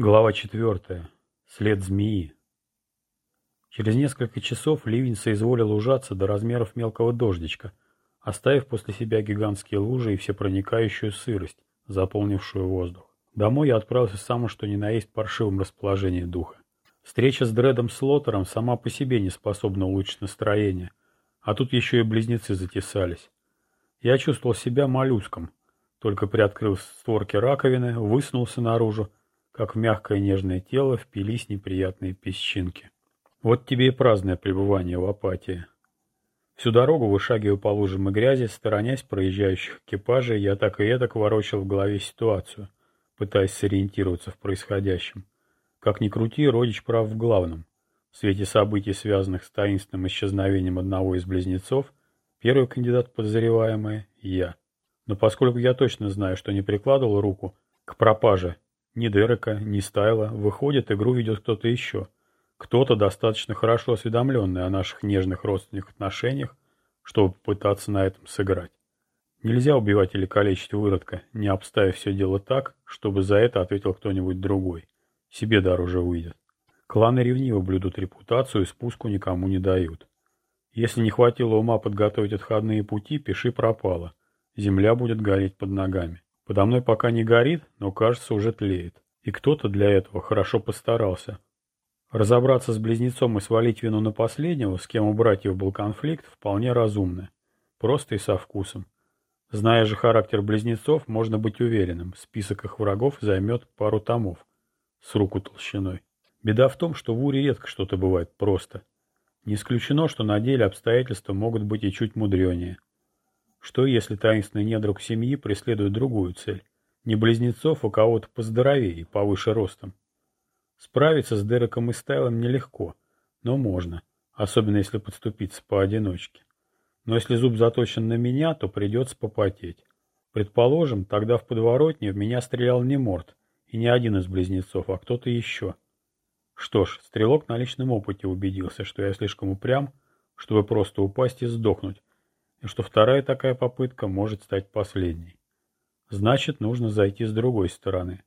Глава четвертая. След змеи. Через несколько часов ливень соизволил ужаться до размеров мелкого дождичка, оставив после себя гигантские лужи и всепроникающую сырость, заполнившую воздух. Домой я отправился самым что ни на есть паршивом расположении духа. Встреча с Дредом Слоттером сама по себе не способна улучшить настроение, а тут еще и близнецы затесались. Я чувствовал себя моллюском, только приоткрыл створки раковины, высунулся наружу, как в мягкое нежное тело впились неприятные песчинки. Вот тебе и праздное пребывание в апатии. Всю дорогу, вышагивая по лужам и грязи, сторонясь проезжающих экипажей, я так и эдак ворочал в голове ситуацию, пытаясь сориентироваться в происходящем. Как ни крути, родич прав в главном. В свете событий, связанных с таинственным исчезновением одного из близнецов, первый кандидат подозреваемый — я. Но поскольку я точно знаю, что не прикладывал руку к пропаже ни Дерека, ни Стайла. Выходит, игру ведет кто-то еще. Кто-то достаточно хорошо осведомленный о наших нежных родственных отношениях, чтобы попытаться на этом сыграть. Нельзя убивать или калечить выродка, не обставив все дело так, чтобы за это ответил кто-нибудь другой. Себе дороже выйдет. Кланы ревниво блюдут репутацию и спуску никому не дают. Если не хватило ума подготовить отходные пути, пиши пропало. Земля будет гореть под ногами. Подо мной пока не горит, но, кажется, уже тлеет. И кто-то для этого хорошо постарался. Разобраться с близнецом и свалить вину на последнего, с кем у братьев был конфликт, вполне разумно. Просто и со вкусом. Зная же характер близнецов, можно быть уверенным, список их врагов займет пару томов с руку толщиной. Беда в том, что в Уре редко что-то бывает просто. Не исключено, что на деле обстоятельства могут быть и чуть мудренее. Что если таинственный недруг семьи преследует другую цель? Не близнецов, а кого-то поздоровее и повыше ростом. Справиться с Дереком и Стайлом нелегко, но можно, особенно если подступиться поодиночке. Но если зуб заточен на меня, то придется попотеть. Предположим, тогда в подворотне в меня стрелял не Морд, и не один из близнецов, а кто-то еще. Что ж, стрелок на личном опыте убедился, что я слишком упрям, чтобы просто упасть и сдохнуть, и что вторая такая попытка может стать последней. Значит, нужно зайти с другой стороны.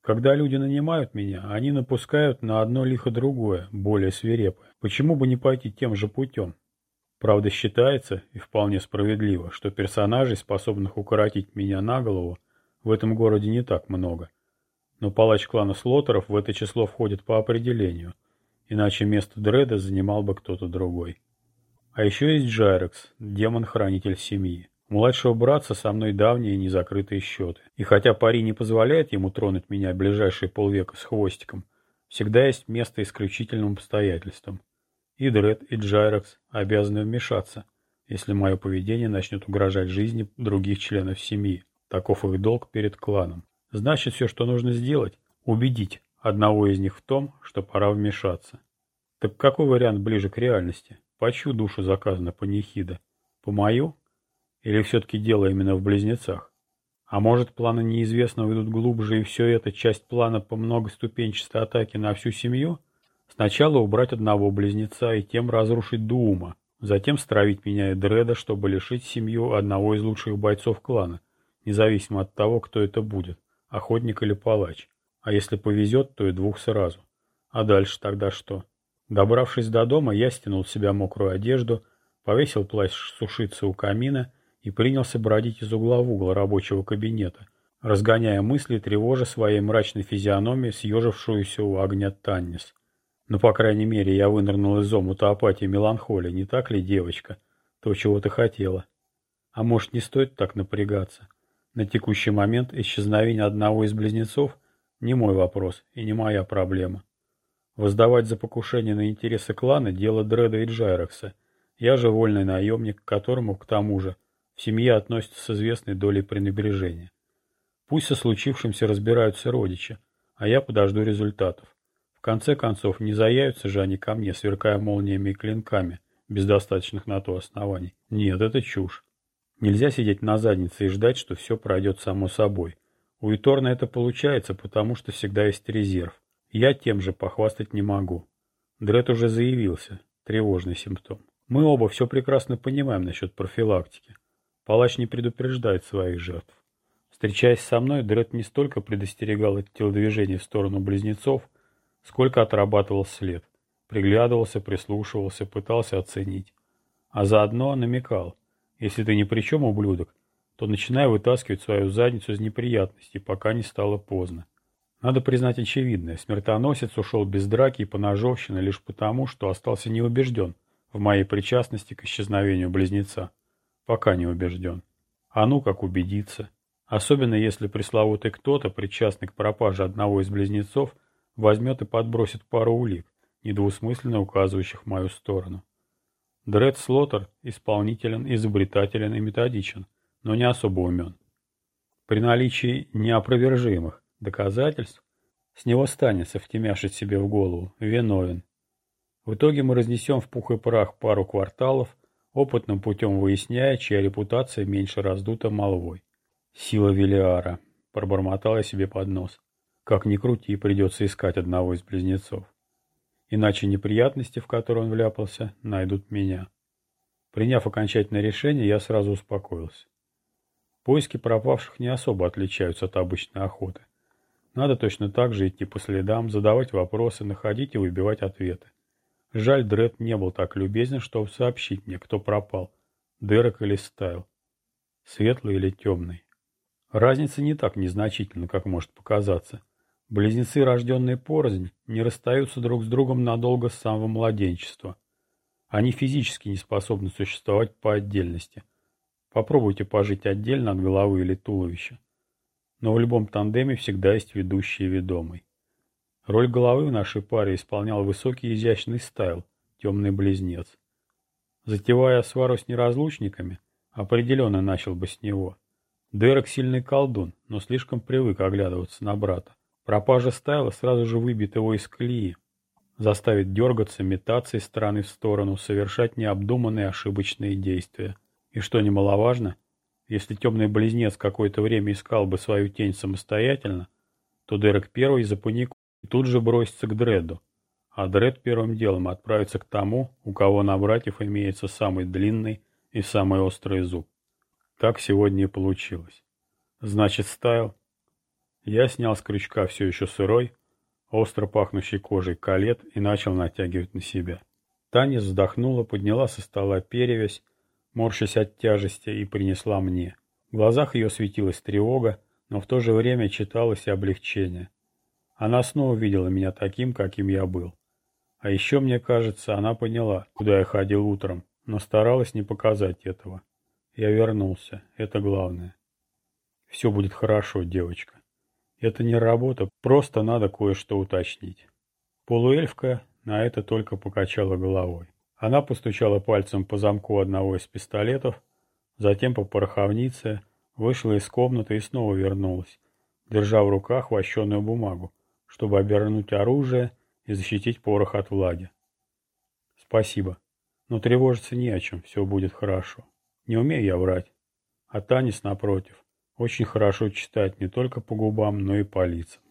Когда люди нанимают меня, они напускают на одно лихо другое, более свирепое. Почему бы не пойти тем же путем? Правда, считается, и вполне справедливо, что персонажей, способных укоротить меня на голову, в этом городе не так много. Но палач клана Слотеров в это число входит по определению, иначе место Дреда занимал бы кто-то другой. А еще есть Джайрекс, демон-хранитель семьи. Младшего братца со мной давние незакрытые счеты. И хотя пари не позволяет ему тронуть меня ближайшие полвека с хвостиком, всегда есть место исключительным обстоятельствам. И Дред, и Джайрекс обязаны вмешаться, если мое поведение начнет угрожать жизни других членов семьи. Таков их долг перед кланом. Значит, все, что нужно сделать, убедить одного из них в том, что пора вмешаться. Так какой вариант ближе к реальности? По чью душу заказана панихида? По мою? Или все-таки дело именно в близнецах? А может, планы неизвестного идут глубже, и все это часть плана по многоступенчатой атаке на всю семью? Сначала убрать одного близнеца и тем разрушить Дуума, затем стравить меня и Дреда, чтобы лишить семью одного из лучших бойцов клана, независимо от того, кто это будет, охотник или палач. А если повезет, то и двух сразу. А дальше тогда что? Добравшись до дома, я стянул с себя мокрую одежду, повесил плащ сушиться у камина и принялся бродить из угла в угол рабочего кабинета, разгоняя мысли, тревожа своей мрачной физиономией съежившуюся у огня Таннис. Ну, по крайней мере, я вынырнул из омута апатии меланхолии, не так ли, девочка? То, чего ты хотела. А может, не стоит так напрягаться? На текущий момент исчезновение одного из близнецов – не мой вопрос и не моя проблема. Воздавать за покушение на интересы клана – дело Дреда и Джайрокса. Я же вольный наемник, к которому, к тому же, в семье относятся с известной долей пренебрежения. Пусть со случившимся разбираются родичи, а я подожду результатов. В конце концов, не заявятся же они ко мне, сверкая молниями и клинками, без достаточных на то оснований. Нет, это чушь. Нельзя сидеть на заднице и ждать, что все пройдет само собой. У Иторна это получается, потому что всегда есть резерв. Я тем же похвастать не могу. Дред уже заявился. Тревожный симптом. Мы оба все прекрасно понимаем насчет профилактики. Палач не предупреждает своих жертв. Встречаясь со мной, Дред не столько предостерегал от телодвижения в сторону близнецов, сколько отрабатывал след, приглядывался, прислушивался, пытался оценить. А заодно намекал, если ты ни при чем, ублюдок, то начинай вытаскивать свою задницу из неприятностей, пока не стало поздно. Надо признать очевидное, смертоносец ушел без драки и поножовщины лишь потому, что остался неубежден в моей причастности к исчезновению близнеца. Пока не убежден. А ну как убедиться. Особенно если пресловутый кто-то, причастный к пропаже одного из близнецов, возьмет и подбросит пару улик, недвусмысленно указывающих в мою сторону. Дред Слоттер исполнителен, изобретателен и методичен, но не особо умен. При наличии неопровержимых доказательств с него станется втемяшить себе в голову, виновен. В итоге мы разнесем в пух и прах пару кварталов, опытным путем выясняя, чья репутация меньше раздута молвой. Сила Велиара. Пробормотал я себе под нос. Как ни крути, придется искать одного из близнецов. Иначе неприятности, в которые он вляпался, найдут меня. Приняв окончательное решение, я сразу успокоился. Поиски пропавших не особо отличаются от обычной охоты. Надо точно так же идти по следам, задавать вопросы, находить и выбивать ответы. Жаль, Дред не был так любезен, чтобы сообщить мне, кто пропал. Дерек или Стайл. Светлый или темный. Разница не так незначительна, как может показаться. Близнецы, рожденные порознь, не расстаются друг с другом надолго с самого младенчества. Они физически не способны существовать по отдельности. Попробуйте пожить отдельно от головы или туловища. Но в любом тандеме всегда есть ведущий и ведомый. Роль головы в нашей паре исполнял высокий изящный стайл, темный близнец. Затевая свару с неразлучниками, определенно начал бы с него. Дерек сильный колдун, но слишком привык оглядываться на брата. Пропажа Стайла сразу же выбьет его из колеи, заставит дергаться, метаться из стороны в сторону, совершать необдуманные ошибочные действия. И что немаловажно, если темный близнец какое-то время искал бы свою тень самостоятельно, то Дерек первый запаникует и тут же бросится к Дредду, а Дред первым делом отправится к тому, у кого на братьев имеется самый длинный и самый острый зуб. Так сегодня и получилось. Значит, Стайл я снял с крючка все еще сырой, остро пахнущий кожей калет и начал натягивать на себя. Таня вздохнула, подняла со стола перевязь, морщась от тяжести, и принесла мне. В глазах ее светилась тревога, но в то же время читалось и облегчение. Она снова видела меня таким, каким я был. А еще, мне кажется, она поняла, куда я ходил утром, но старалась не показать этого. Я вернулся, это главное. Все будет хорошо, девочка. Это не работа, просто надо кое-что уточнить. Полуэльфка на это только покачала головой. Она постучала пальцем по замку одного из пистолетов, затем по пороховнице, вышла из комнаты и снова вернулась, держа в руках вощеную бумагу, чтобы обернуть оружие и защитить порох от влаги. Спасибо, но тревожиться не о чем, все будет хорошо. Не умею я врать. А Танис, напротив, очень хорошо читать не только по губам, но и по лицам.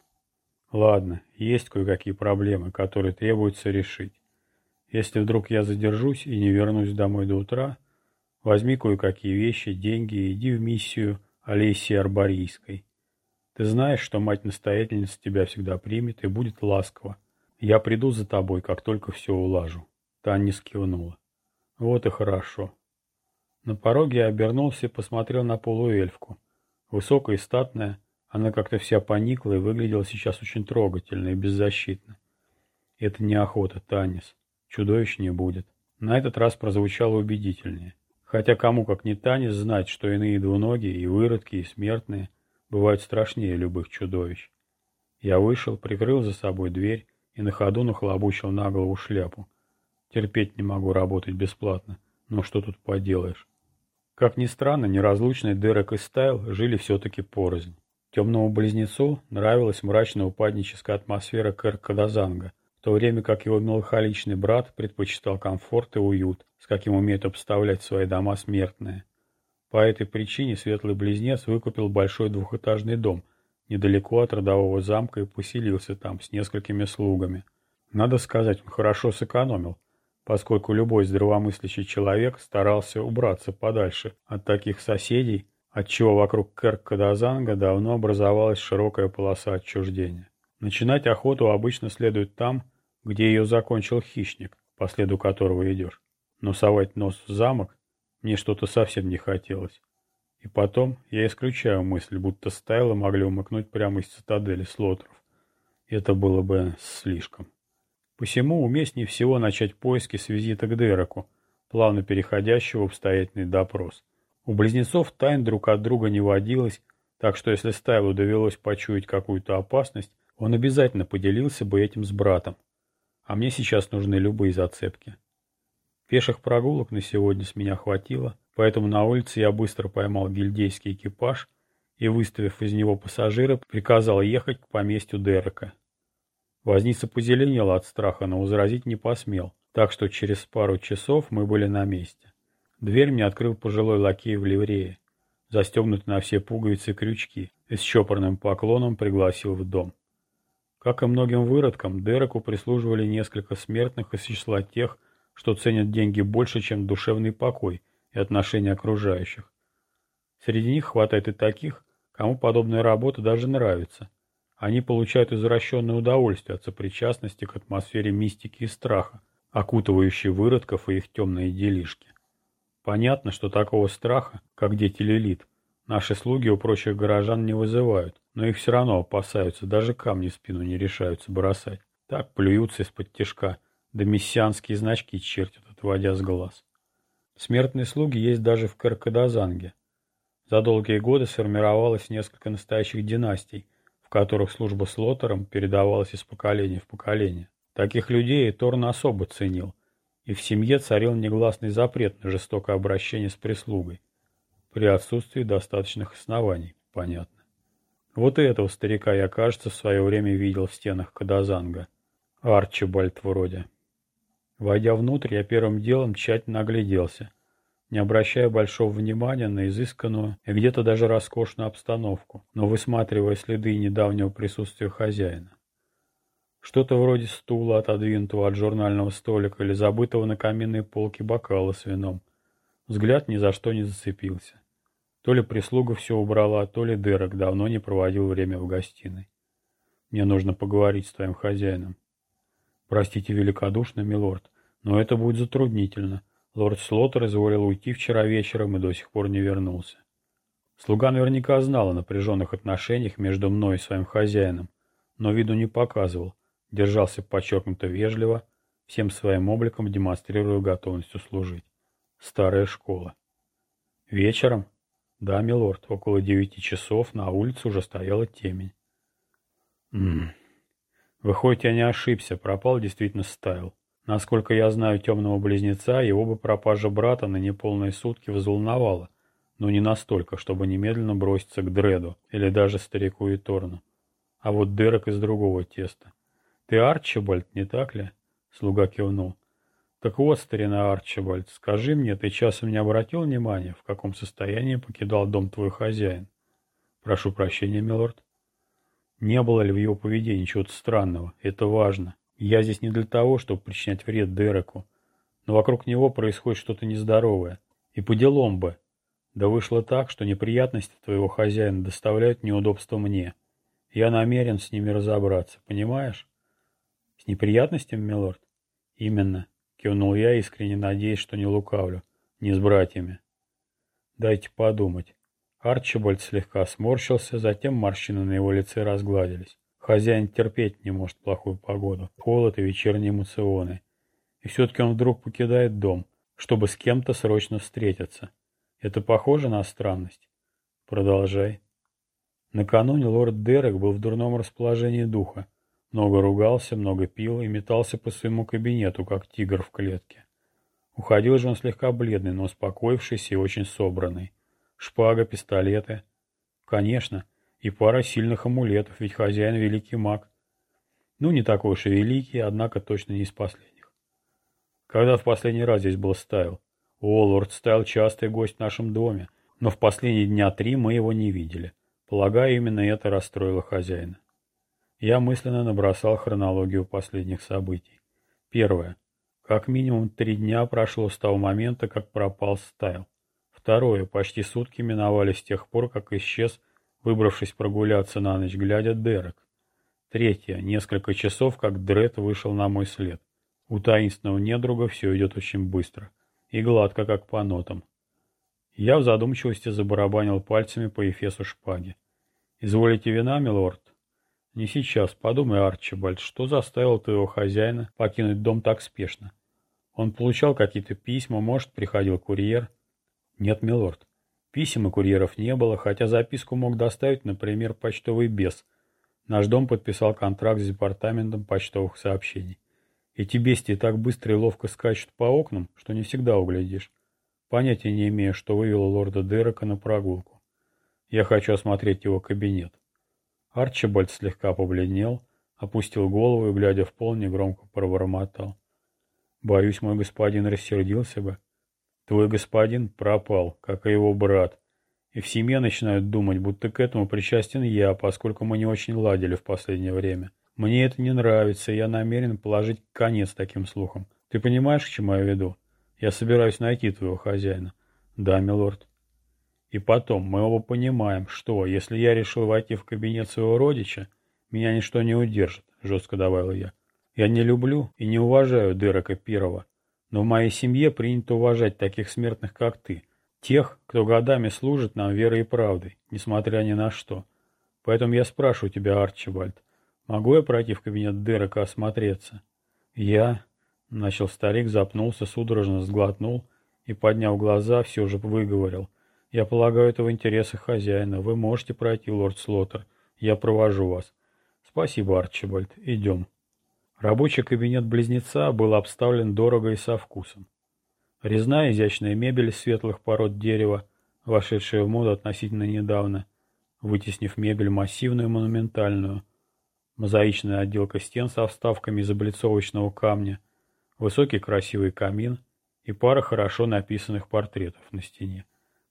Ладно, есть кое-какие проблемы, которые требуется решить. Если вдруг я задержусь и не вернусь домой до утра, возьми кое-какие вещи, деньги и иди в миссию Олесии Арборийской. Ты знаешь, что мать-настоятельница тебя всегда примет и будет ласково. Я приду за тобой, как только все улажу. Таня скивнула. Вот и хорошо. На пороге я обернулся и посмотрел на полуэльфку. Высокая и статная, она как-то вся поникла и выглядела сейчас очень трогательно и беззащитно. Это не охота, Танис. Чудовищ не будет. На этот раз прозвучало убедительнее. Хотя кому, как не Танис, знать, что иные двуногие, и выродки, и смертные бывают страшнее любых чудовищ. Я вышел, прикрыл за собой дверь и на ходу нахлобучил на голову шляпу. Терпеть не могу работать бесплатно, но что тут поделаешь. Как ни странно, неразлучные Дерек и Стайл жили все-таки порознь. Темному близнецу нравилась мрачная упадническая атмосфера Кэр-Кадазанга, то время как его меланхоличный брат предпочитал комфорт и уют, с каким умеют обставлять свои дома смертные. По этой причине светлый близнец выкупил большой двухэтажный дом недалеко от родового замка и поселился там с несколькими слугами. Надо сказать, он хорошо сэкономил, поскольку любой здравомыслящий человек старался убраться подальше от таких соседей, отчего вокруг Керк-Кадазанга давно образовалась широкая полоса отчуждения. Начинать охоту обычно следует там, где ее закончил хищник, по следу которого идешь. Но совать нос в замок мне что-то совсем не хотелось. И потом я исключаю мысль, будто стайлы могли умыкнуть прямо из цитадели слотеров. Это было бы слишком. Посему уместнее всего начать поиски с визита к Дереку, плавно переходящего в обстоятельный допрос. У близнецов тайн друг от друга не водилось, так что если Стайлу довелось почуять какую-то опасность, он обязательно поделился бы этим с братом. А мне сейчас нужны любые зацепки. Пеших прогулок на сегодня с меня хватило, поэтому на улице я быстро поймал гильдейский экипаж и, выставив из него пассажира, приказал ехать к поместью Дерека. Возница позеленела от страха, но возразить не посмел, так что через пару часов мы были на месте. Дверь мне открыл пожилой лакей в ливрее, застегнутый на все пуговицы крючки, и с чопорным поклоном пригласил в дом. Как и многим выродкам, Дереку прислуживали несколько смертных из числа тех, что ценят деньги больше, чем душевный покой и отношения окружающих. Среди них хватает и таких, кому подобная работа даже нравится. Они получают извращенное удовольствие от сопричастности к атмосфере мистики и страха, окутывающей выродков и их темные делишки. Понятно, что такого страха, как дети Лилит, наши слуги у прочих горожан не вызывают, но их все равно опасаются, даже камни в спину не решаются бросать. Так плюются из-под тишка, да мессианские значки чертят, отводя с глаз. Смертные слуги есть даже в Каркадазанге. За долгие годы сформировалось несколько настоящих династий, в которых служба с лотером передавалась из поколения в поколение. Таких людей Торн особо ценил, и в семье царил негласный запрет на жестокое обращение с прислугой, при отсутствии достаточных оснований, понятно. Вот и этого старика я, кажется, в свое время видел в стенах Кадазанга. Арчибальд вроде. Войдя внутрь, я первым делом тщательно огляделся, не обращая большого внимания на изысканную и где-то даже роскошную обстановку, но высматривая следы недавнего присутствия хозяина. Что-то вроде стула, отодвинутого от журнального столика или забытого на каминной полке бокала с вином. Взгляд ни за что не зацепился. То ли прислуга все убрала, то ли Дерек давно не проводил время в гостиной. Мне нужно поговорить с твоим хозяином. Простите великодушно, милорд, но это будет затруднительно. Лорд Слоттер изволил уйти вчера вечером и до сих пор не вернулся. Слуга наверняка знал о напряженных отношениях между мной и своим хозяином, но виду не показывал, держался подчеркнуто вежливо, всем своим обликом демонстрируя готовность услужить. Старая школа. Вечером да, милорд, около девяти часов на улице уже стояла темень. Ммм. Выходит, я не ошибся, пропал действительно Стайл. Насколько я знаю темного близнеца, его бы пропажа брата на неполные сутки взволновала, но не настолько, чтобы немедленно броситься к Дреду или даже старику и Торну. А вот Дерек из другого теста. Ты Арчибальд, не так ли? Слуга кивнул. Так вот, старина Арчибальд, скажи мне, ты часом не обратил внимания, в каком состоянии покидал дом твой хозяин? Прошу прощения, милорд. Не было ли в его поведении чего-то странного? Это важно. Я здесь не для того, чтобы причинять вред Дереку, но вокруг него происходит что-то нездоровое. И по делам бы. Да вышло так, что неприятности твоего хозяина доставляют неудобства мне. Я намерен с ними разобраться, понимаешь? С неприятностями, милорд? Именно. Кивнул я, искренне надеясь, что не лукавлю. Не с братьями. Дайте подумать. Арчибальд слегка сморщился, затем морщины на его лице разгладились. Хозяин терпеть не может плохую погоду, холод и вечерние эмоционы. И все-таки он вдруг покидает дом, чтобы с кем-то срочно встретиться. Это похоже на странность? Продолжай. Накануне лорд Дерек был в дурном расположении духа. Много ругался, много пил и метался по своему кабинету, как тигр в клетке. Уходил же он слегка бледный, но успокоившийся и очень собранный. Шпага, пистолеты. Конечно, и пара сильных амулетов, ведь хозяин великий маг. Ну, не такой уж и великий, однако точно не из последних. Когда в последний раз здесь был Стайл? О, лорд Стайл частый гость в нашем доме, но в последние дня три мы его не видели. Полагаю, именно это расстроило хозяина. Я мысленно набросал хронологию последних событий. Первое. Как минимум три дня прошло с того момента, как пропал Стайл. Второе. Почти сутки миновали с тех пор, как исчез, выбравшись прогуляться на ночь, глядя Дерек. Третье. Несколько часов, как Дред вышел на мой след. У таинственного недруга все идет очень быстро. И гладко, как по нотам. Я в задумчивости забарабанил пальцами по эфесу шпаги. «Изволите вина, милорд?» «Не сейчас. Подумай, Арчибальд, что заставило твоего хозяина покинуть дом так спешно? Он получал какие-то письма, может, приходил курьер?» «Нет, милорд. Писем и курьеров не было, хотя записку мог доставить, например, почтовый бес. Наш дом подписал контракт с департаментом почтовых сообщений. Эти бестии так быстро и ловко скачут по окнам, что не всегда углядишь. Понятия не имею, что вывело лорда Дерека на прогулку. Я хочу осмотреть его кабинет. Арчибальд слегка побледнел, опустил голову и, глядя в пол, негромко пробормотал. «Боюсь, мой господин рассердился бы. Твой господин пропал, как и его брат. И в семье начинают думать, будто к этому причастен я, поскольку мы не очень ладили в последнее время. Мне это не нравится, и я намерен положить конец таким слухам. Ты понимаешь, к чему я веду? Я собираюсь найти твоего хозяина. Да, милорд. И потом, мы оба понимаем, что, если я решил войти в кабинет своего родича, меня ничто не удержит, жестко добавил я. Я не люблю и не уважаю Дерека Первого, но в моей семье принято уважать таких смертных, как ты, тех, кто годами служит нам верой и правдой, несмотря ни на что. Поэтому я спрашиваю тебя, Арчибальд, могу я пройти в кабинет Дерека осмотреться? Я, начал старик, запнулся, судорожно сглотнул и, подняв глаза, все же выговорил — я полагаю, это в интересах хозяина. Вы можете пройти, лорд Слоттер. Я провожу вас. Спасибо, Арчибальд. Идем. Рабочий кабинет близнеца был обставлен дорого и со вкусом. Резная изящная мебель из светлых пород дерева, вошедшая в моду относительно недавно, вытеснив мебель массивную и монументальную, мозаичная отделка стен со вставками из облицовочного камня, высокий красивый камин и пара хорошо написанных портретов на стене.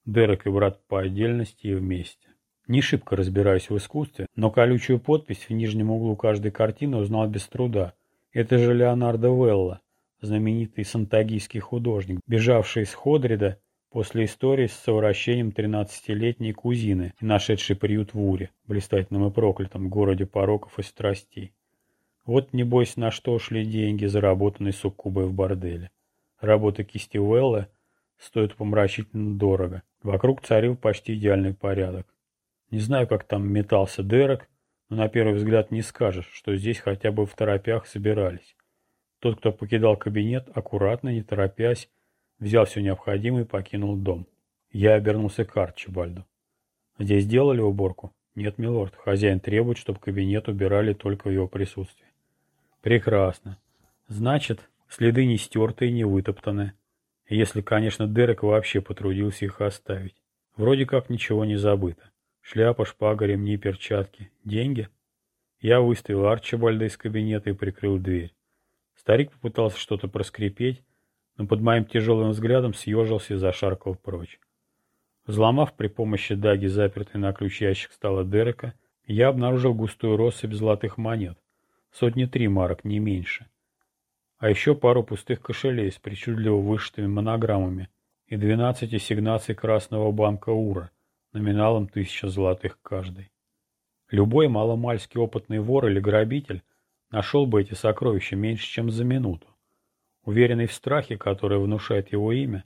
Дерек и брат по отдельности и вместе. Не шибко разбираюсь в искусстве, но колючую подпись в нижнем углу каждой картины узнал без труда. Это же Леонардо Велла, знаменитый сантагийский художник, бежавший из Ходрида после истории с совращением 13-летней кузины и нашедший приют в Уре, блистательном и проклятом городе пороков и страстей. Вот, небось, на что шли деньги, заработанные суккубой в борделе. Работа кисти Уэлла стоит помрачительно дорого. Вокруг царил почти идеальный порядок. Не знаю, как там метался Дерек, но на первый взгляд не скажешь, что здесь хотя бы в торопях собирались. Тот, кто покидал кабинет, аккуратно, не торопясь, взял все необходимое и покинул дом. Я обернулся к Арчибальду. «Здесь сделали уборку?» «Нет, милорд. Хозяин требует, чтобы кабинет убирали только в его присутствии». «Прекрасно. Значит, следы не стертые, не вытоптаны. Если, конечно, Дерек вообще потрудился их оставить. Вроде как ничего не забыто. Шляпа, шпага, ремни, перчатки. Деньги? Я выставил Арчибальда из кабинета и прикрыл дверь. Старик попытался что-то проскрипеть, но под моим тяжелым взглядом съежился и зашаркал прочь. Взломав при помощи даги запертый на ключ ящик стола Дерека, я обнаружил густую россыпь золотых монет. Сотни три марок, не меньше а еще пару пустых кошелей с причудливо вышитыми монограммами и 12 ассигнаций Красного банка УРА, номиналом тысяча золотых каждый. Любой маломальский опытный вор или грабитель нашел бы эти сокровища меньше, чем за минуту. Уверенный в страхе, который внушает его имя,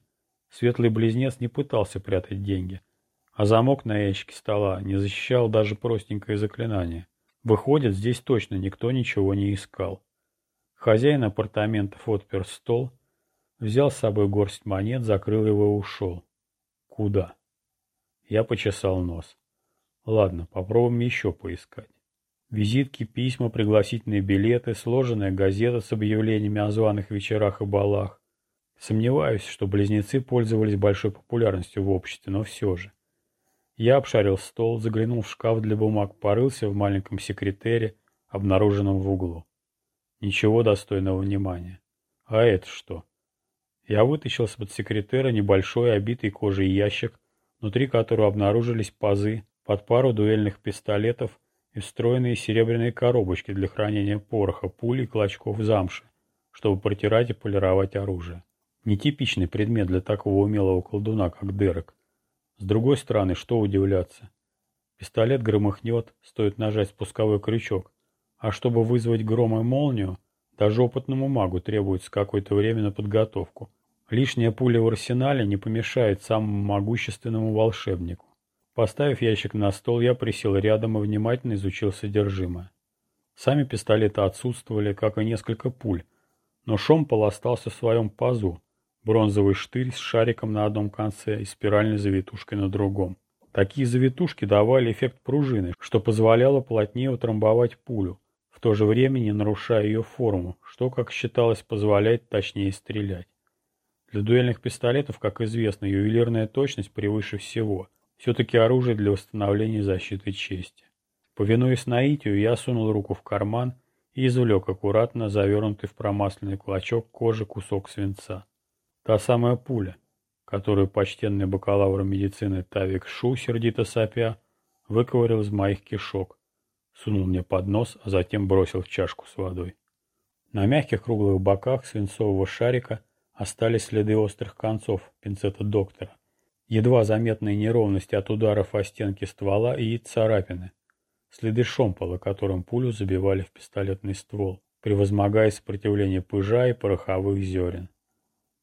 светлый близнец не пытался прятать деньги, а замок на ящике стола не защищал даже простенькое заклинание. Выходит, здесь точно никто ничего не искал. Хозяин апартаментов отпер стол, взял с собой горсть монет, закрыл его и ушел. Куда? Я почесал нос. Ладно, попробуем еще поискать. Визитки, письма, пригласительные билеты, сложенная газета с объявлениями о званых вечерах и балах. Сомневаюсь, что близнецы пользовались большой популярностью в обществе, но все же. Я обшарил стол, заглянул в шкаф для бумаг, порылся в маленьком секретере, обнаруженном в углу. Ничего достойного внимания. А это что? Я вытащил из-под секретера небольшой обитый кожей ящик, внутри которого обнаружились пазы под пару дуэльных пистолетов и встроенные серебряные коробочки для хранения пороха, пули и клочков замши, чтобы протирать и полировать оружие. Нетипичный предмет для такого умелого колдуна, как Дерек. С другой стороны, что удивляться? Пистолет громыхнет, стоит нажать спусковой крючок. А чтобы вызвать гром и молнию, даже опытному магу требуется какое-то время на подготовку. Лишняя пуля в арсенале не помешает самому могущественному волшебнику. Поставив ящик на стол, я присел рядом и внимательно изучил содержимое. Сами пистолеты отсутствовали, как и несколько пуль, но шомпол остался в своем пазу, бронзовый штырь с шариком на одном конце и спиральной завитушкой на другом. Такие завитушки давали эффект пружины, что позволяло плотнее утрамбовать пулю, в то же время не нарушая ее форму, что, как считалось, позволяет точнее стрелять. Для дуэльных пистолетов, как известно, ювелирная точность превыше всего. Все-таки оружие для восстановления защиты чести. Повинуясь наитию, я сунул руку в карман и извлек аккуратно завернутый в промасленный клочок кожи кусок свинца. Та самая пуля, которую почтенный бакалавр медицины Тавик Шу, сердито сопя, выковырил из моих кишок, сунул мне под нос, а затем бросил в чашку с водой. На мягких круглых боках свинцового шарика остались следы острых концов пинцета доктора, едва заметные неровности от ударов о стенки ствола и царапины, следы шомпола, которым пулю забивали в пистолетный ствол, превозмогая сопротивление пыжа и пороховых зерен.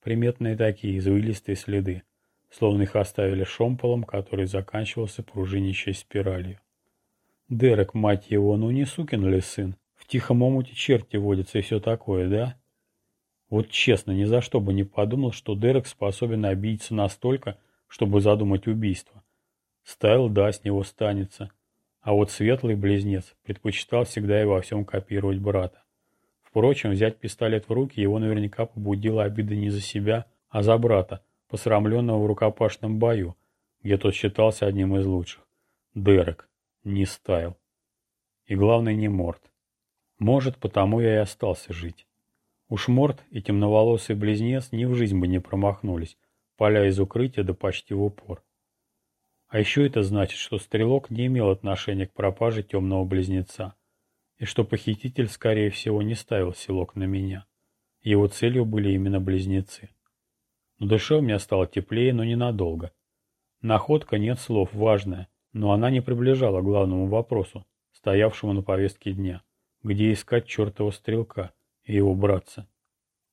Приметные такие извилистые следы, словно их оставили шомполом, который заканчивался пружинищей спиралью. Дерек, мать его, ну не сукин ли сын? В тихом омуте черти водятся и все такое, да? Вот честно, ни за что бы не подумал, что Дерек способен обидеться настолько, чтобы задумать убийство. Стайл, да, с него станется. А вот светлый близнец предпочитал всегда и во всем копировать брата. Впрочем, взять пистолет в руки его наверняка побудила обида не за себя, а за брата, посрамленного в рукопашном бою, где тот считался одним из лучших. Дерек. Не Стайл. И главное, не Морт. Может, потому я и остался жить. Уж Морт и темноволосый близнец ни в жизнь бы не промахнулись, поля из укрытия да почти в упор. А еще это значит, что стрелок не имел отношения к пропаже темного близнеца, и что похититель, скорее всего, не ставил селок на меня. Его целью были именно близнецы. На душе у меня стало теплее, но ненадолго. Находка, нет слов, важная, но она не приближала к главному вопросу, стоявшему на повестке дня. Где искать чертова стрелка и его братца?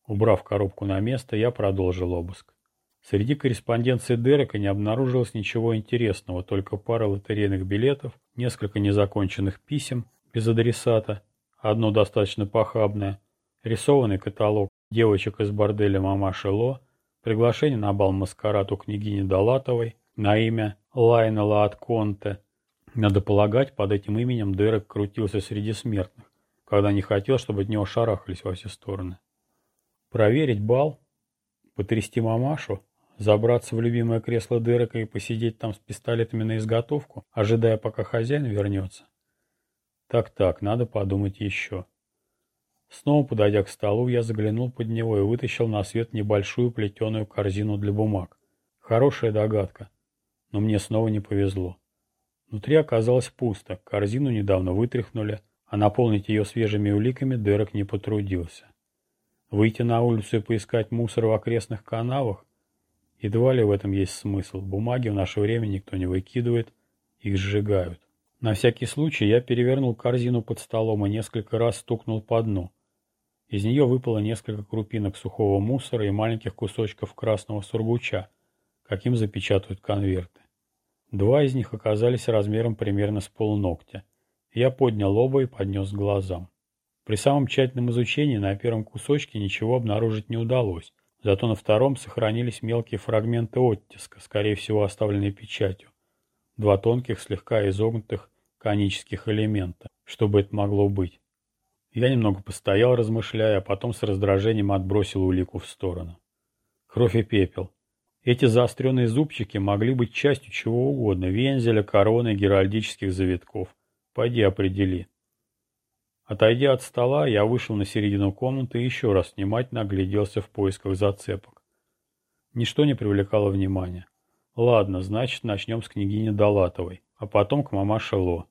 Убрав коробку на место, я продолжил обыск. Среди корреспонденции Дерека не обнаружилось ничего интересного, только пара лотерейных билетов, несколько незаконченных писем без адресата, одно достаточно похабное, рисованный каталог девочек из борделя Мама Шело, приглашение на бал маскарад у княгини Далатовой на имя Лайна Лаатконте. Надо полагать, под этим именем Дерек крутился среди смертных, когда не хотел, чтобы от него шарахались во все стороны. Проверить бал, потрясти мамашу, Забраться в любимое кресло Дерека и посидеть там с пистолетами на изготовку, ожидая, пока хозяин вернется? Так-так, надо подумать еще. Снова подойдя к столу, я заглянул под него и вытащил на свет небольшую плетеную корзину для бумаг. Хорошая догадка, но мне снова не повезло. Внутри оказалось пусто, корзину недавно вытряхнули, а наполнить ее свежими уликами Дерек не потрудился. Выйти на улицу и поискать мусор в окрестных канавах Едва ли в этом есть смысл. Бумаги в наше время никто не выкидывает, их сжигают. На всякий случай я перевернул корзину под столом и несколько раз стукнул по дну. Из нее выпало несколько крупинок сухого мусора и маленьких кусочков красного сургуча, каким запечатывают конверты. Два из них оказались размером примерно с полногтя. Я поднял оба и поднес к глазам. При самом тщательном изучении на первом кусочке ничего обнаружить не удалось, Зато на втором сохранились мелкие фрагменты оттиска, скорее всего оставленные печатью. Два тонких, слегка изогнутых конических элемента. Что бы это могло быть? Я немного постоял, размышляя, а потом с раздражением отбросил улику в сторону. Кровь и пепел. Эти заостренные зубчики могли быть частью чего угодно, вензеля, короны, геральдических завитков. Пойди определи. Отойдя от стола, я вышел на середину комнаты и еще раз внимательно огляделся в поисках зацепок. Ничто не привлекало внимания. Ладно, значит, начнем с княгини Далатовой, а потом к мамаше Ло.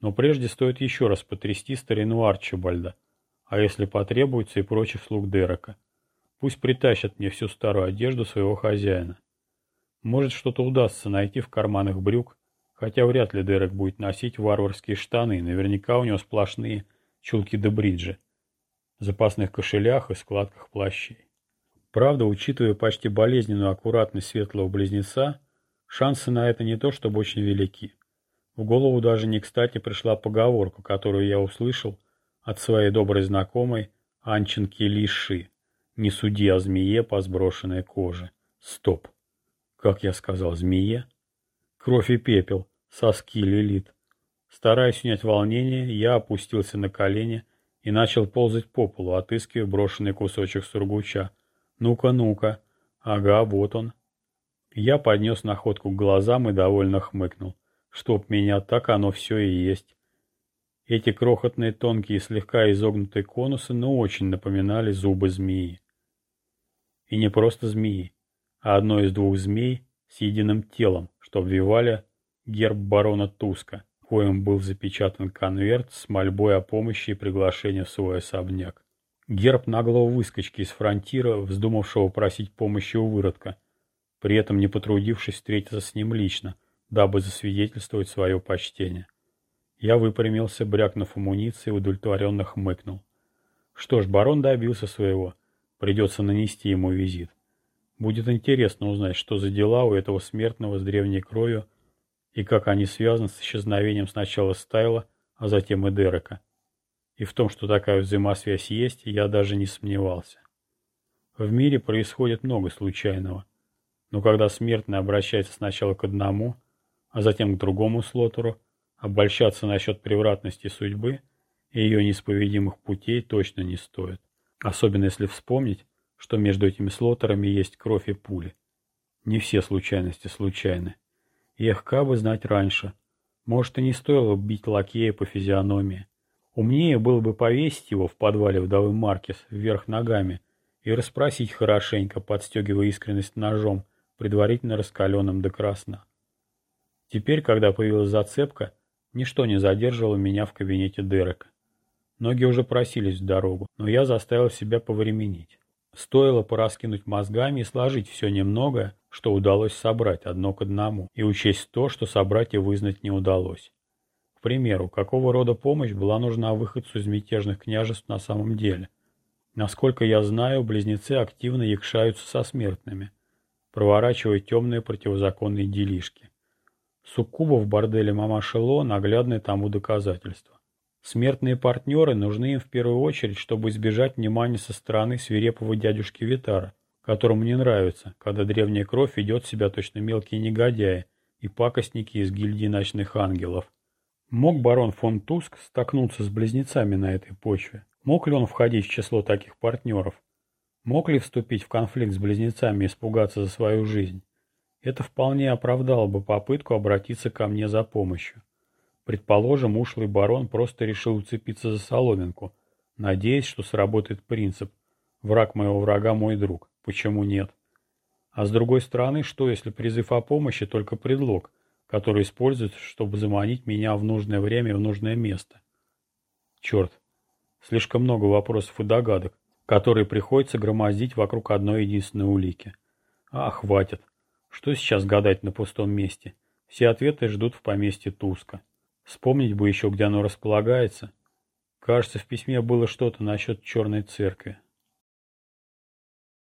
Но прежде стоит еще раз потрясти старину Арчибальда, а если потребуется и прочих слуг Дерека. Пусть притащат мне всю старую одежду своего хозяина. Может, что-то удастся найти в карманах брюк, хотя вряд ли Дерек будет носить варварские штаны, наверняка у него сплошные чулки до бриджи, запасных кошелях и складках плащей. Правда, учитывая почти болезненную аккуратность светлого близнеца, шансы на это не то чтобы очень велики. В голову даже не кстати пришла поговорка, которую я услышал от своей доброй знакомой Анченки Лиши. «Не суди о змее по сброшенной коже». Стоп. Как я сказал, змее? Кровь и пепел, соски лилит. Стараясь унять волнение, я опустился на колени и начал ползать по полу, отыскивая брошенный кусочек сургуча. «Ну-ка, ну-ка. Ага, вот он». Я поднес находку к глазам и довольно хмыкнул. Чтоб меня, так оно все и есть. Эти крохотные тонкие слегка изогнутые конусы, ну очень напоминали зубы змеи. И не просто змеи, а одной из двух змей с единым телом, что обвивали герб барона Туска, коим был запечатан конверт с мольбой о помощи и приглашением в свой особняк. Герб наглого выскочки из фронтира, вздумавшего просить помощи у выродка, при этом не потрудившись встретиться с ним лично, дабы засвидетельствовать свое почтение. Я выпрямился, брякнув амуниции, удовлетворенно хмыкнул. Что ж, барон добился своего. Придется нанести ему визит. Будет интересно узнать, что за дела у этого смертного с древней кровью и как они связаны с исчезновением сначала Стайла, а затем и Дерека. И в том, что такая взаимосвязь есть, я даже не сомневался. В мире происходит много случайного. Но когда смертный обращается сначала к одному, а затем к другому слотеру, обольщаться насчет превратности судьбы и ее неисповедимых путей точно не стоит. Особенно если вспомнить, что между этими слотерами есть кровь и пули. Не все случайности случайны. Эх, бы знать раньше. Может, и не стоило бить лакея по физиономии. Умнее было бы повесить его в подвале вдовы Маркес вверх ногами и расспросить хорошенько, подстегивая искренность ножом, предварительно раскаленным до красна. Теперь, когда появилась зацепка, ничто не задерживало меня в кабинете Дерека. Ноги уже просились в дорогу, но я заставил себя повременить. Стоило пораскинуть мозгами и сложить все немногое, что удалось собрать одно к одному, и учесть то, что собрать и вызнать не удалось. К примеру, какого рода помощь была нужна выходцу из мятежных княжеств на самом деле? Насколько я знаю, близнецы активно якшаются со смертными, проворачивая темные противозаконные делишки. Суккуба в борделе Мамаши Ло – наглядное тому доказательство. Смертные партнеры нужны им в первую очередь, чтобы избежать внимания со стороны свирепого дядюшки Витара, которому не нравится, когда древняя кровь ведет себя точно мелкие негодяи и пакостники из гильдии ночных ангелов. Мог барон фон Туск столкнуться с близнецами на этой почве? Мог ли он входить в число таких партнеров? Мог ли вступить в конфликт с близнецами и испугаться за свою жизнь? Это вполне оправдало бы попытку обратиться ко мне за помощью. Предположим, ушлый барон просто решил уцепиться за соломинку, надеясь, что сработает принцип «враг моего врага мой друг». Почему нет? А с другой стороны, что если призыв о помощи только предлог, который используют, чтобы заманить меня в нужное время и в нужное место? Черт, слишком много вопросов и догадок, которые приходится громоздить вокруг одной единственной улики. А, хватит. Что сейчас гадать на пустом месте? Все ответы ждут в поместье Туска. Вспомнить бы еще, где оно располагается. Кажется, в письме было что-то насчет черной церкви.